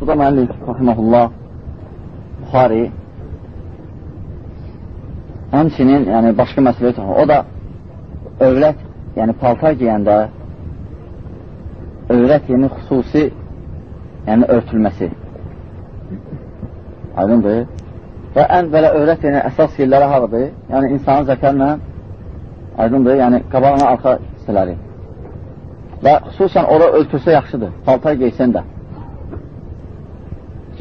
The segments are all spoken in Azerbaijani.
Burada müəllif, rahiməhullah, Buxari həmçinin, yəni başqa məsələ yoxdur. O da övrət, yəni paltar giyəndə övrət yeni xüsusi yəni örtülməsi. Aydındır. Və ən belə övrət yeni əsas yerləri haradır? Yəni insanın zəkərlə aydındır, yəni qabağına arxa hissələri. Və xüsusən ora örtülsə yaxşıdır, paltar geysən də.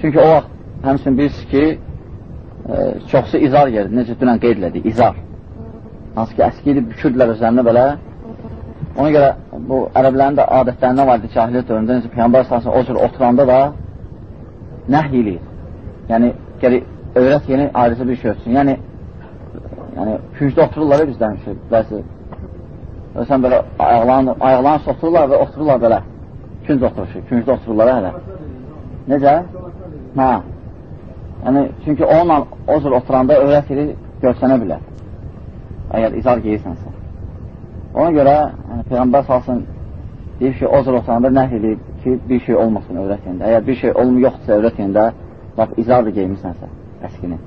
Çünki o vaxt həmçin bilirsiniz ki, e, çoxsu izar yeridir, necə dünən qeyd elədik, izar. Hansı ki, əski edib bükürdülər özlərinə belə. Ona görə bu ərəblərin də adətlərindən var idi cahiliyyət dövründə, necə Peyyambar sahasında o cür oturanda da nəhy eləyir. Yəni, gəli, övrət yeni ayrıca bir şey ötsün. Yəni, yəni küncdə otururlar bizdən ki, bəzi. Sən belə ayaqlarını, ayaqlarını soxdururlar və otururlar belə. Künc oturuşu, küncdə otururlar hələ. Necə? Hə. Yəni, çünki onunla o cür oturanda övrət yeri görsənə bilər. Əgər izar geyirsənsə. Ona görə yəni, Peyğəmbər salsın deyir ki, o cür oturanda nəh edib ki, bir şey olmasın övrət yerində. Əgər bir şey olmu yoxdursa övrət yerində, bax, izar da geymirsənsə əskini.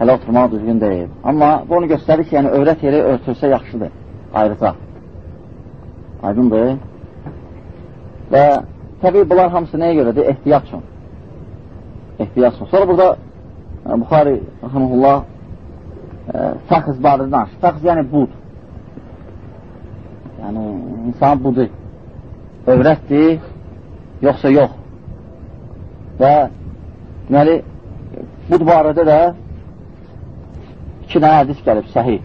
Hələ oturmaq düzgün deyil. Amma bu onu göstərir ki, yəni övrət yeri örtülsə yaxşıdır, ayrıca. Aydındır. Və təbii bunlar hamısı nəyə görədir? Ehtiyat üçün ehtiyat üçün. Sonra burada e, Buxari rəhəməhullah e, fəxz barədə danışır. Fəxz yəni bud. Yəni insan budur. Övrətdir, yoxsa yox. Və deməli, bud barədə də iki dənə hədis gəlib, səhih.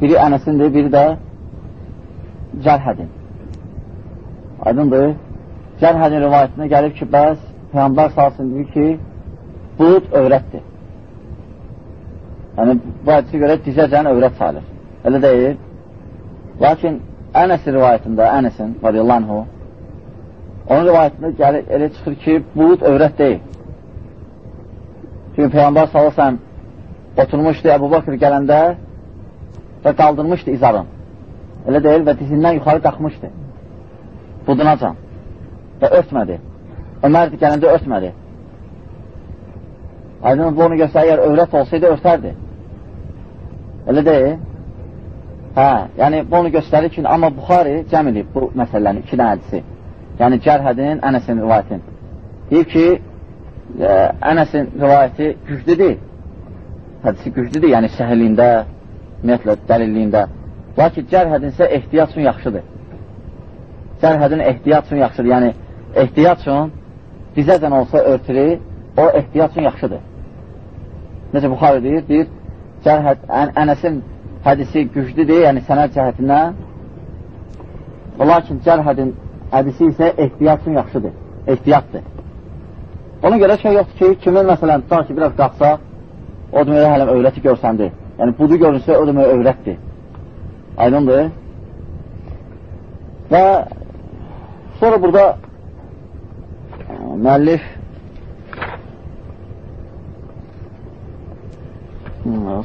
Biri Ənəsindir, biri də Cərhədin. Aydındır. Cərhədin rivayətində gəlib ki, bəs Peyğəmbər salsın deyir ki, bud övrətdir. Yəni, bu hədisi görə dizəcən övrət sayılır. Elə deyil. Lakin Ənəsin rivayətində, Ənəsin, radiyallahu anhu, onun rivayətində gəlir, elə çıxır ki, bud övrət deyil. Çünki Peyğəmbər salsın oturmuşdu Əbu Bakır gələndə və qaldırmışdı izarın. Elə deyil və dizindən yuxarı qalxmışdı. Budunacan və örtmədi. Ömər gələndə örtmədi. Aydın bu onu göstərir, əgər övrət olsaydı örtərdi. Elə deyil. Hə, yəni bu onu göstərir ki, amma Buxari cəm edib bu məsələni, iki dənə hədisi. Yəni Cərhədin, Ənəsin rivayətin. Deyir ki, ə, e, Ənəsin rivayəti güclüdür. Hədisi güclüdür, yəni səhilliyində, ümumiyyətlə dəlilliyində. Lakin Cərhədin isə ehtiyat üçün yaxşıdır. Cərhədin ehtiyat üçün yaxşıdır. Yəni ehtiyat üçün dizəcən olsa örtülü, o ehtiyat üçün yaxşıdır. Necə Buxarı deyir, deyir, cərhət, ən, ənəsin hədisi güclüdür, yəni sənət cəhətindən. Lakin cərhədin hədisi isə ehtiyat üçün yaxşıdır, ehtiyatdır. Ona görə şey yoxdur ki, kimin məsələn, tutar ki, biraz qalxsa, o deməyə hələm övrəti görsəndi. Yəni, budu görünsə, o deməyə övrətdir. Aydındır. Və sonra burada müəllif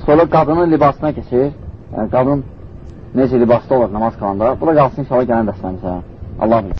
sonra qadının libasına keçir. Yəni, qadın necə libasda olur namaz qalanda. Bu da qalsın inşallah gələn dəstəmizə. Allah bilir.